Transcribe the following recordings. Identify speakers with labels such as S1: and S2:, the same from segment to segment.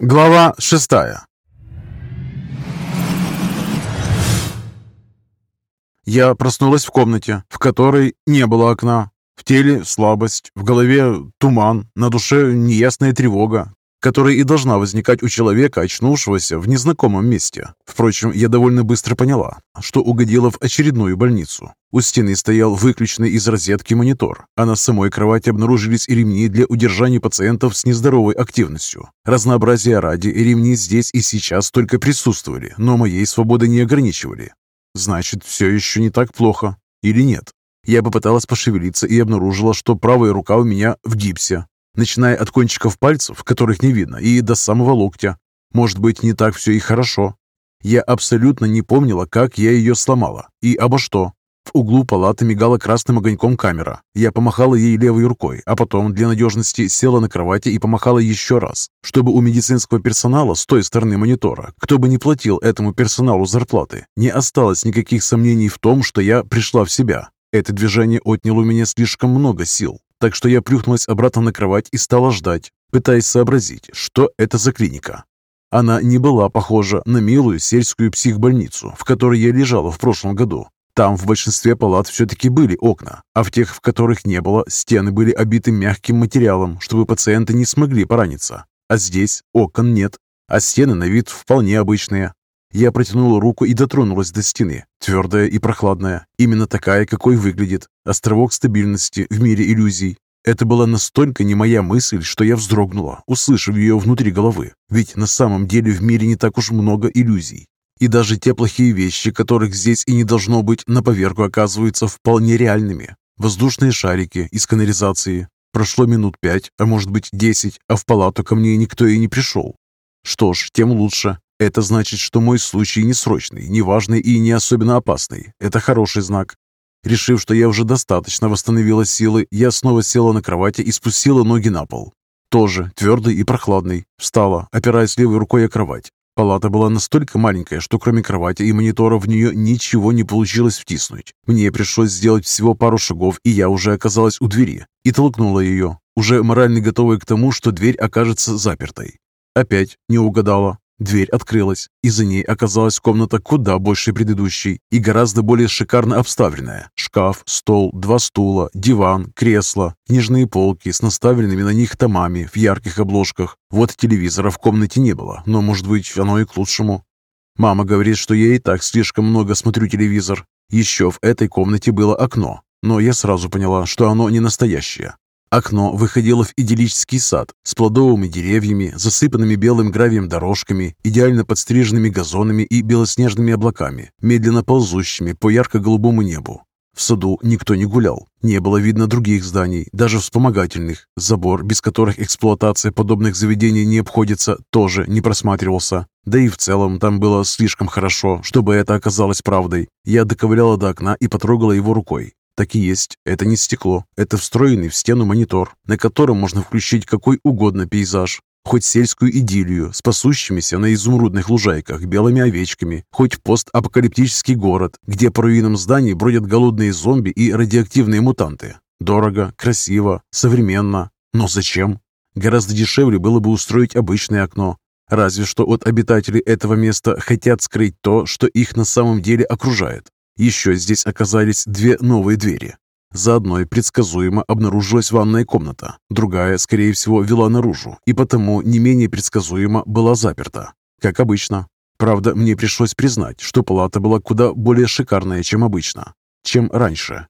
S1: Глава шестая Я проснулась в комнате, в которой не было окна. В теле слабость, в голове туман, на душе неясная тревога, которая и должна возникать у человека, очнувшегося в незнакомом месте. Впрочем, я довольно быстро поняла, что угодила в очередную больницу. У стены стоял выключенный из розетки монитор, а на самой кровати обнаружились ремни для удержания пациентов с нездоровой активностью. Разнообразие ради ремни здесь и сейчас только присутствовали, но моей свободы не ограничивали. Значит, все еще не так плохо. Или нет? Я попыталась пошевелиться и обнаружила, что правая рука у меня в гипсе, начиная от кончиков пальцев, которых не видно, и до самого локтя. Может быть, не так все и хорошо. Я абсолютно не помнила, как я ее сломала и обо что. В углу палаты мигала красным огоньком камера. Я помахала ей левой рукой, а потом для надежности села на кровати и помахала еще раз, чтобы у медицинского персонала с той стороны монитора, кто бы не платил этому персоналу зарплаты, не осталось никаких сомнений в том, что я пришла в себя. Это движение отняло у меня слишком много сил, так что я плюхнулась обратно на кровать и стала ждать, пытаясь сообразить, что это за клиника. Она не была похожа на милую сельскую психбольницу, в которой я лежала в прошлом году. Там в большинстве палат все-таки были окна, а в тех, в которых не было, стены были обиты мягким материалом, чтобы пациенты не смогли пораниться. А здесь окон нет, а стены на вид вполне обычные. Я протянула руку и дотронулась до стены, твердая и прохладная, именно такая, какой выглядит. Островок стабильности в мире иллюзий. Это была настолько не моя мысль, что я вздрогнула, услышав ее внутри головы. Ведь на самом деле в мире не так уж много иллюзий. И даже те плохие вещи, которых здесь и не должно быть, на поверку оказываются вполне реальными. Воздушные шарики из канализации. Прошло минут пять, а может быть десять, а в палату ко мне никто и не пришел. Что ж, тем лучше. Это значит, что мой случай не срочный, не важный и не особенно опасный. Это хороший знак. Решив, что я уже достаточно восстановила силы, я снова села на кровати и спустила ноги на пол. Тоже твердый и прохладный. Встала, опираясь левой рукой о кровать. Палата была настолько маленькая, что кроме кровати и монитора в нее ничего не получилось втиснуть. Мне пришлось сделать всего пару шагов, и я уже оказалась у двери и толкнула ее, уже морально готовая к тому, что дверь окажется запертой. Опять не угадала. Дверь открылась, и за ней оказалась комната куда больше предыдущей и гораздо более шикарно обставленная. Шкаф, стол, два стула, диван, кресло, книжные полки с наставленными на них томами в ярких обложках. Вот телевизора в комнате не было, но, может быть, оно и к лучшему. Мама говорит, что я и так слишком много смотрю телевизор. Еще в этой комнате было окно, но я сразу поняла, что оно не настоящее. Окно выходило в идиллический сад с плодовыми деревьями, засыпанными белым гравием дорожками, идеально подстриженными газонами и белоснежными облаками, медленно ползущими по ярко-голубому небу. В саду никто не гулял, не было видно других зданий, даже вспомогательных. Забор, без которых эксплуатация подобных заведений не обходится, тоже не просматривался. Да и в целом там было слишком хорошо, чтобы это оказалось правдой. Я доковыляла до окна и потрогала его рукой. Так и есть. Это не стекло. Это встроенный в стену монитор, на котором можно включить какой угодно пейзаж. Хоть сельскую идиллию с пасущимися на изумрудных лужайках белыми овечками, хоть постапокалиптический город, где по руинам зданий бродят голодные зомби и радиоактивные мутанты. Дорого, красиво, современно. Но зачем? Гораздо дешевле было бы устроить обычное окно. Разве что от обитателей этого места хотят скрыть то, что их на самом деле окружает. Еще здесь оказались две новые двери. За одной предсказуемо обнаружилась ванная комната, другая, скорее всего, вела наружу, и потому не менее предсказуемо была заперта. Как обычно. Правда, мне пришлось признать, что палата была куда более шикарная, чем обычно, чем раньше.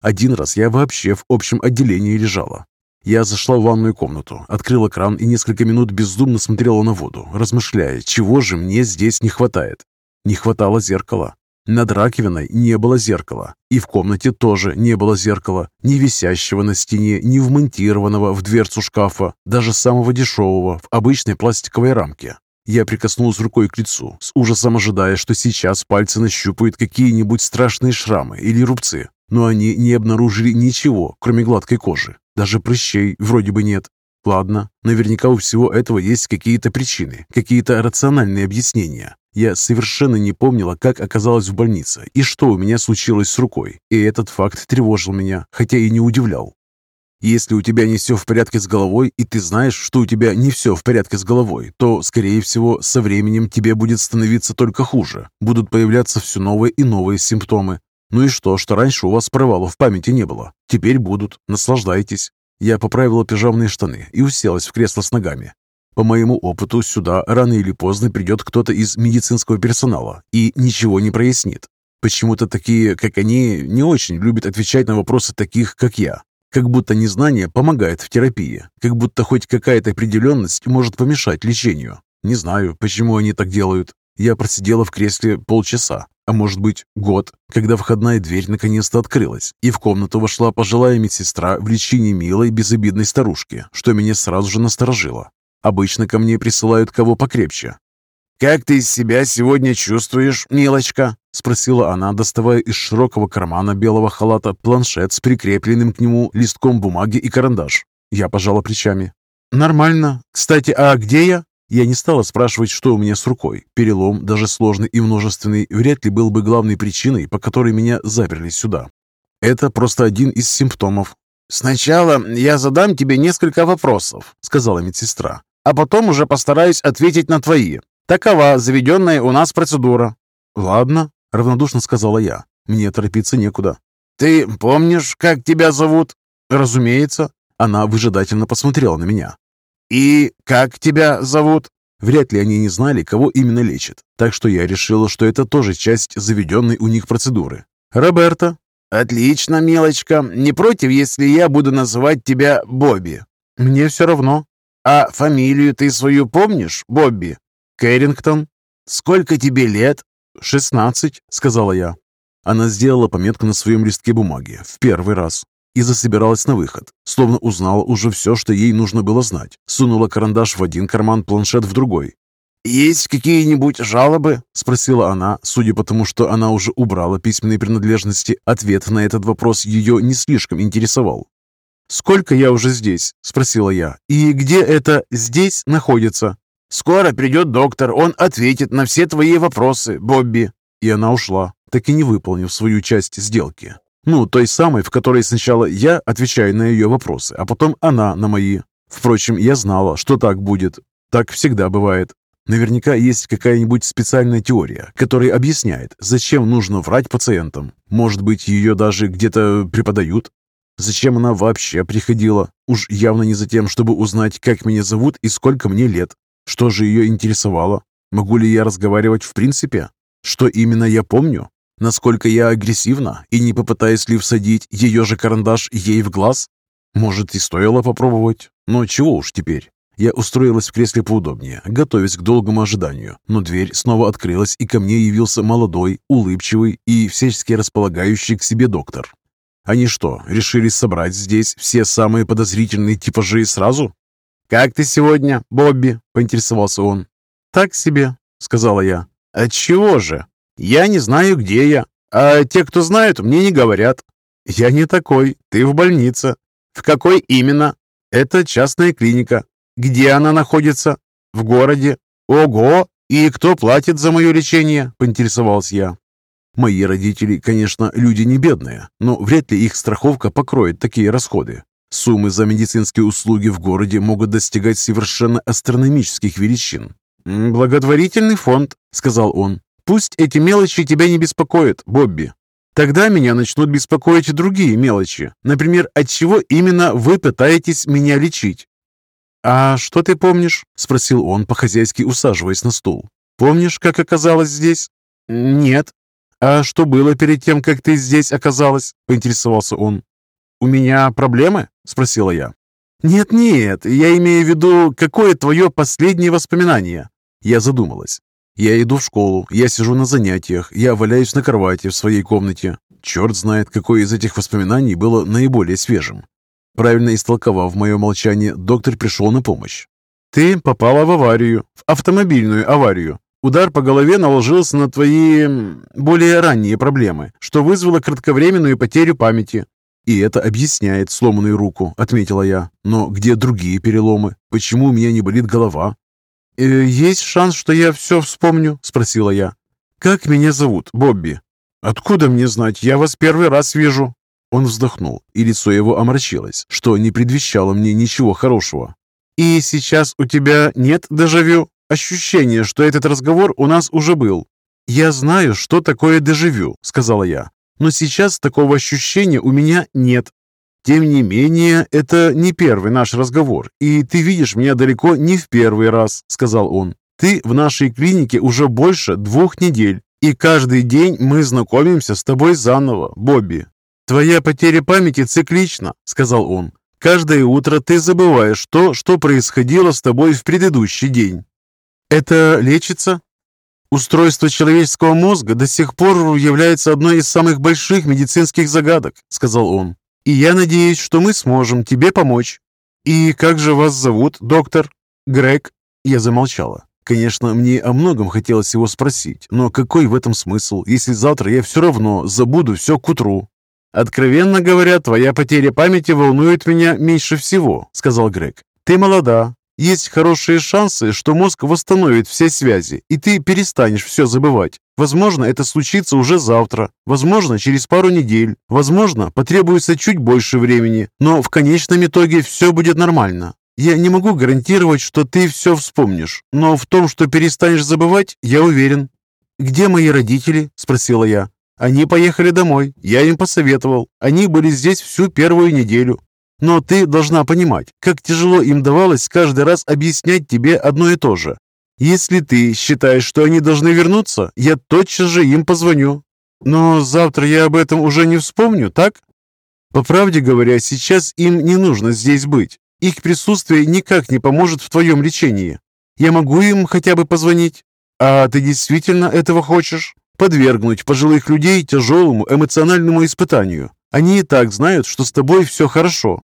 S1: Один раз я вообще в общем отделении лежала. Я зашла в ванную комнату, открыла кран и несколько минут бездумно смотрела на воду, размышляя, чего же мне здесь не хватает. Не хватало зеркала. Над раковиной не было зеркала, и в комнате тоже не было зеркала, ни висящего на стене, ни вмонтированного в дверцу шкафа, даже самого дешевого, в обычной пластиковой рамке. Я прикоснулся рукой к лицу, с ужасом ожидая, что сейчас пальцы нащупают какие-нибудь страшные шрамы или рубцы, но они не обнаружили ничего, кроме гладкой кожи. Даже прыщей вроде бы нет. Ладно, наверняка у всего этого есть какие-то причины, какие-то рациональные объяснения. Я совершенно не помнила, как оказалась в больнице и что у меня случилось с рукой, и этот факт тревожил меня, хотя и не удивлял. Если у тебя не все в порядке с головой, и ты знаешь, что у тебя не все в порядке с головой, то, скорее всего, со временем тебе будет становиться только хуже. Будут появляться все новые и новые симптомы. Ну и что, что раньше у вас провалов в памяти не было? Теперь будут. Наслаждайтесь. Я поправила пижамные штаны и уселась в кресло с ногами. По моему опыту, сюда рано или поздно придет кто-то из медицинского персонала и ничего не прояснит. Почему-то такие, как они, не очень любят отвечать на вопросы таких, как я. Как будто незнание помогает в терапии, как будто хоть какая-то определенность может помешать лечению. Не знаю, почему они так делают. Я просидела в кресле полчаса, а может быть год, когда входная дверь наконец-то открылась, и в комнату вошла пожилая медсестра в лечении милой безобидной старушки, что меня сразу же насторожило. Обычно ко мне присылают кого покрепче,
S2: «Как ты себя сегодня чувствуешь, милочка?» — спросила она, доставая из широкого кармана белого халата планшет с прикрепленным к нему листком бумаги и карандаш. Я пожала плечами. «Нормально. Кстати, а где я?» Я не стала спрашивать, что у меня с рукой. Перелом, даже сложный и множественный, вряд ли был бы главной причиной, по которой меня заперли сюда. Это просто один из симптомов. «Сначала я задам тебе несколько вопросов», — сказала медсестра, «а потом уже постараюсь ответить на твои. Такова заведенная у нас процедура». «Ладно», — равнодушно сказала я. «Мне торопиться некуда». «Ты помнишь, как тебя зовут?» «Разумеется». Она выжидательно посмотрела на меня. «И как тебя зовут?» Вряд ли они не знали, кого именно лечат, так что я решила, что это тоже часть заведенной у них процедуры. «Роберта». «Отлично, милочка. Не против, если я буду называть тебя Бобби?» «Мне все равно». «А фамилию ты свою помнишь, Бобби?» Кэррингтон, сколько тебе лет?» «Шестнадцать», — сказала я. Она сделала пометку на своем листке бумаги в первый раз и засобиралась на выход, словно узнала уже все, что ей нужно было знать. Сунула карандаш в один карман, планшет в другой. «Есть какие-нибудь жалобы?» – спросила она, судя по тому, что она уже убрала письменные принадлежности. Ответ на этот вопрос ее не слишком интересовал. «Сколько я уже здесь?» – спросила я. «И где это «здесь» находится?» Скоро придет доктор, он ответит на все твои вопросы, Бобби». И она ушла, так и не выполнив свою часть сделки. Ну, той самой, в которой сначала я отвечаю на ее вопросы, а потом она на мои. Впрочем, я знала, что так будет. Так всегда бывает. Наверняка есть какая-нибудь специальная теория, которая объясняет, зачем нужно врать пациентам. Может быть, ее даже где-то преподают? Зачем она вообще приходила? Уж явно не за тем, чтобы узнать, как меня зовут и сколько мне лет. Что же ее интересовало? Могу ли я разговаривать в принципе? Что именно я помню? Насколько я агрессивна? И не попытаюсь ли всадить ее же карандаш ей в глаз? Может, и стоило попробовать? Но чего уж теперь? Я устроилась в кресле поудобнее, готовясь к долгому ожиданию, но дверь снова открылась, и ко мне явился молодой, улыбчивый и всячески располагающий к себе доктор. Они что, решили собрать здесь все самые подозрительные типажи сразу? «Как ты сегодня, Бобби?» – поинтересовался он. «Так себе», – сказала я. «Отчего же? Я не знаю, где я. А те, кто знают, мне не говорят». «Я не такой. Ты в больнице». «В какой именно?» «Это частная клиника». «Где она находится?» «В городе». «Ого! И кто платит за мое лечение?» – поинтересовался я. Мои родители, конечно, люди не бедные, но вряд ли их страховка покроет такие расходы. Суммы за медицинские услуги в городе могут достигать совершенно астрономических величин. «Благотворительный фонд», — сказал он. «Пусть эти мелочи тебя не беспокоят, Бобби. Тогда меня начнут беспокоить другие мелочи. Например, от чего именно вы пытаетесь меня лечить?» «А что ты помнишь?» — спросил он, по-хозяйски усаживаясь на стул. «Помнишь, как оказалась здесь?» «Нет». «А что было перед тем, как ты здесь оказалась?» — поинтересовался он. «У меня проблемы?» – спросила я. «Нет-нет, я имею в виду, какое твое последнее воспоминание?» Я задумалась. «Я иду в школу, я сижу на занятиях, я валяюсь на кровати в своей комнате. Черт знает, какое из этих воспоминаний было наиболее свежим». Правильно истолковав мое молчание, доктор пришел на помощь. «Ты попала в аварию, в автомобильную аварию. Удар по голове наложился на твои более ранние проблемы, что вызвало кратковременную потерю памяти. «И это объясняет сломанную руку», — отметила я. «Но где другие переломы? Почему у меня не болит голова?» э, «Есть шанс, что я все вспомню?» — спросила я. «Как меня зовут, Бобби?» «Откуда мне знать? Я вас первый раз вижу».
S1: Он вздохнул, и лицо его омрачилось, что не предвещало мне ничего хорошего. «И сейчас у тебя нет дежавю? Ощущение, что этот разговор у нас уже был?» «Я знаю, что такое дежавю», — сказала я. «Но сейчас такого ощущения у меня нет. Тем не менее, это не первый наш разговор, и ты видишь меня далеко не в первый раз», — сказал он. «Ты в нашей клинике уже больше двух недель, и каждый день мы знакомимся с тобой заново, Бобби. Твоя потеря памяти циклична, сказал он. Каждое утро ты забываешь то, что происходило с тобой в предыдущий день. Это лечится? Устройство человеческого мозга до сих пор является одной из самых больших медицинских загадок, сказал он. И я надеюсь, что мы сможем тебе помочь. И как же вас зовут, доктор? Грег? Я замолчала. Конечно, мне о многом хотелось его спросить, но какой в этом смысл, если завтра я все равно забуду все к утру? «Откровенно говоря, твоя потеря памяти волнует меня меньше всего», — сказал Грег. «Ты молода. Есть хорошие шансы, что мозг восстановит все связи, и ты перестанешь все забывать. Возможно, это случится уже завтра, возможно, через пару недель, возможно, потребуется чуть больше времени, но в конечном итоге все будет нормально. Я не могу гарантировать, что ты все вспомнишь, но в том, что перестанешь забывать, я уверен». «Где мои родители?» – спросила я. «Они поехали домой. Я им посоветовал. Они были здесь всю первую неделю. Но ты должна понимать, как тяжело им давалось каждый раз объяснять тебе одно и то же. Если ты считаешь, что они должны вернуться, я тотчас же им позвоню. Но завтра я об этом уже не вспомню, так? По правде говоря, сейчас им не нужно здесь быть. Их присутствие никак не поможет в твоем лечении. Я могу им хотя бы позвонить? А ты действительно этого хочешь? Подвергнуть пожилых людей тяжелому эмоциональному испытанию. Они и так знают, что с тобой все хорошо.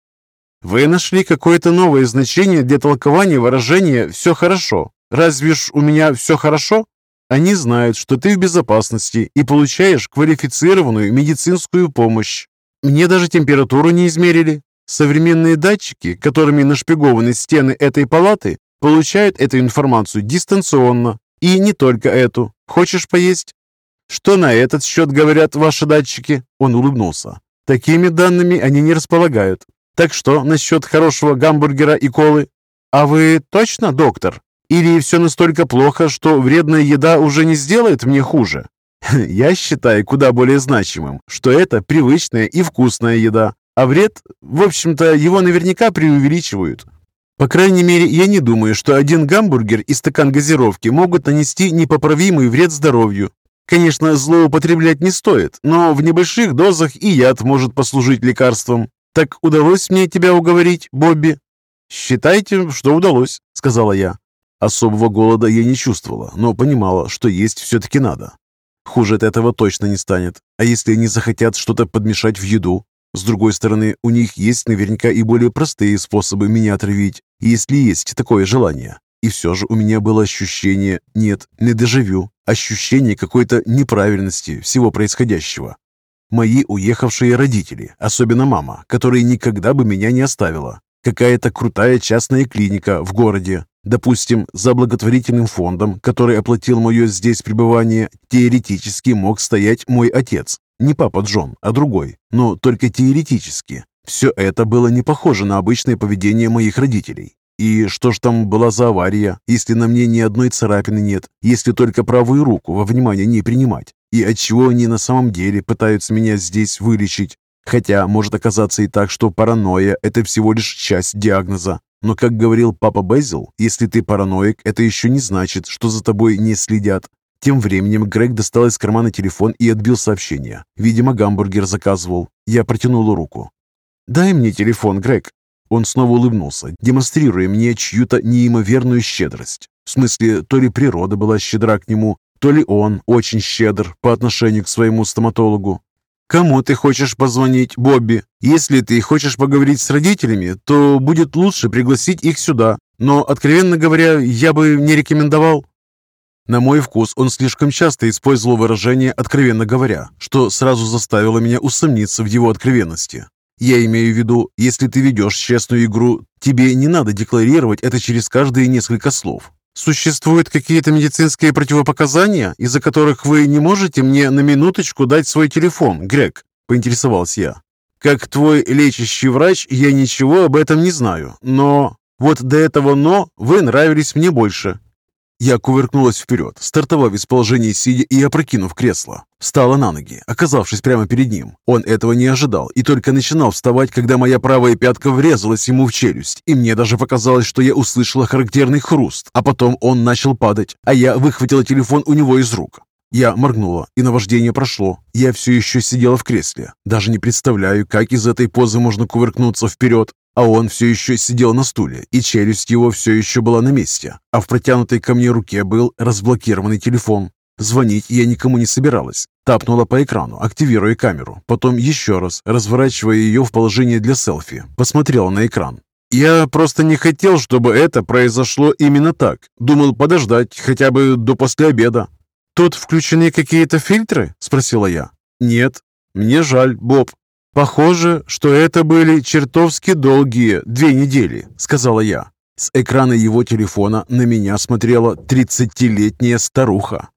S1: Вы нашли какое-то новое значение для толкования выражения «все хорошо». Разве ж у меня все хорошо? Они знают, что ты в безопасности и получаешь квалифицированную медицинскую помощь. Мне даже температуру не измерили. Современные датчики, которыми нашпигованы стены этой палаты, получают эту информацию дистанционно. И не только эту. Хочешь поесть? Что на этот счет говорят ваши датчики? Он улыбнулся. Такими данными они не располагают. Так что насчет хорошего гамбургера и колы? А вы точно доктор? Или все настолько плохо, что вредная еда уже не сделает мне хуже? Я считаю куда более значимым, что это привычная и вкусная еда, а вред, в общем-то, его наверняка преувеличивают. По крайней мере, я не думаю, что один гамбургер и стакан газировки могут нанести непоправимый вред здоровью. Конечно, злоупотреблять не стоит, но в небольших дозах и яд может послужить лекарством. Так удалось мне тебя уговорить, Бобби? Считайте, что удалось, сказала я. Особого голода я не чувствовала, но понимала, что есть все-таки надо. Хуже от этого точно не станет. А если они захотят что-то подмешать в еду? С другой стороны, у них есть наверняка и более простые способы меня отравить, если есть такое желание. И все же у меня было ощущение, нет, не дежавю, ощущение какой-то неправильности всего происходящего. Мои уехавшие родители, особенно мама, которая никогда бы меня не оставила. Какая-то крутая частная клиника в городе. Допустим, за благотворительным фондом, который оплатил мое здесь пребывание, теоретически мог стоять мой отец. Не папа Джон, а другой, но только теоретически. Все это было не похоже на обычное поведение моих родителей. И что ж там была за авария, если на мне ни одной царапины нет, если только правую руку во внимание не принимать? И отчего они на самом деле пытаются меня здесь вылечить? Хотя может оказаться и так, что паранойя – это всего лишь часть диагноза. Но, как говорил папа Безил, если ты параноик, это еще не значит, что за тобой не следят. Тем временем Грег достал из кармана телефон и отбил сообщение. Видимо, гамбургер заказывал. Я протянул руку. «Дай мне телефон, Грег». Он снова улыбнулся, демонстрируя мне чью-то неимоверную щедрость. В смысле, то ли природа была щедра к нему, то ли он очень щедр по отношению к своему стоматологу. «Кому ты хочешь позвонить, Бобби? Если ты хочешь поговорить с родителями, то будет лучше пригласить их сюда. Но, откровенно говоря, я бы не рекомендовал». На мой вкус он слишком часто использовал выражение «откровенно говоря», что сразу заставило меня усомниться в его откровенности. Я имею в виду, если ты ведешь честную игру, тебе не надо декларировать это через каждые несколько слов. Существуют какие-то медицинские противопоказания, из-за которых вы не можете мне на минуточку дать свой телефон, Грег? Поинтересовался я. Как твой лечащий врач, я ничего об этом не знаю, но вот до этого «но» вы нравились мне больше. Я кувыркнулась вперед, стартовав из положения сидя и опрокинув кресло. Встала на ноги, оказавшись прямо перед ним. Он этого не ожидал и только начинал вставать, когда моя правая пятка врезалась ему в челюсть. И мне даже показалось, что я услышала характерный хруст. А потом он начал падать, а я выхватила телефон у него из рук. Я моргнула, и наваждение прошло. Я все еще сидела в кресле. Даже не представляю, как из этой позы можно кувыркнуться вперед. А он все еще сидел на стуле, и челюсть его все еще была на месте, а в протянутой ко мне руке был разблокированный телефон. Звонить я никому не собиралась. Тапнула по экрану, активируя камеру. Потом еще раз, разворачивая ее в положение для селфи, посмотрела на экран. Я просто не хотел, чтобы это произошло именно так. Думал подождать хотя бы до после обеда. «Тут включены какие-то фильтры?» – спросила я. «Нет. Мне жаль, Боб. «Похоже, что это были чертовски долгие две недели», — сказала я. С экрана его телефона на меня смотрела тридцатилетняя старуха.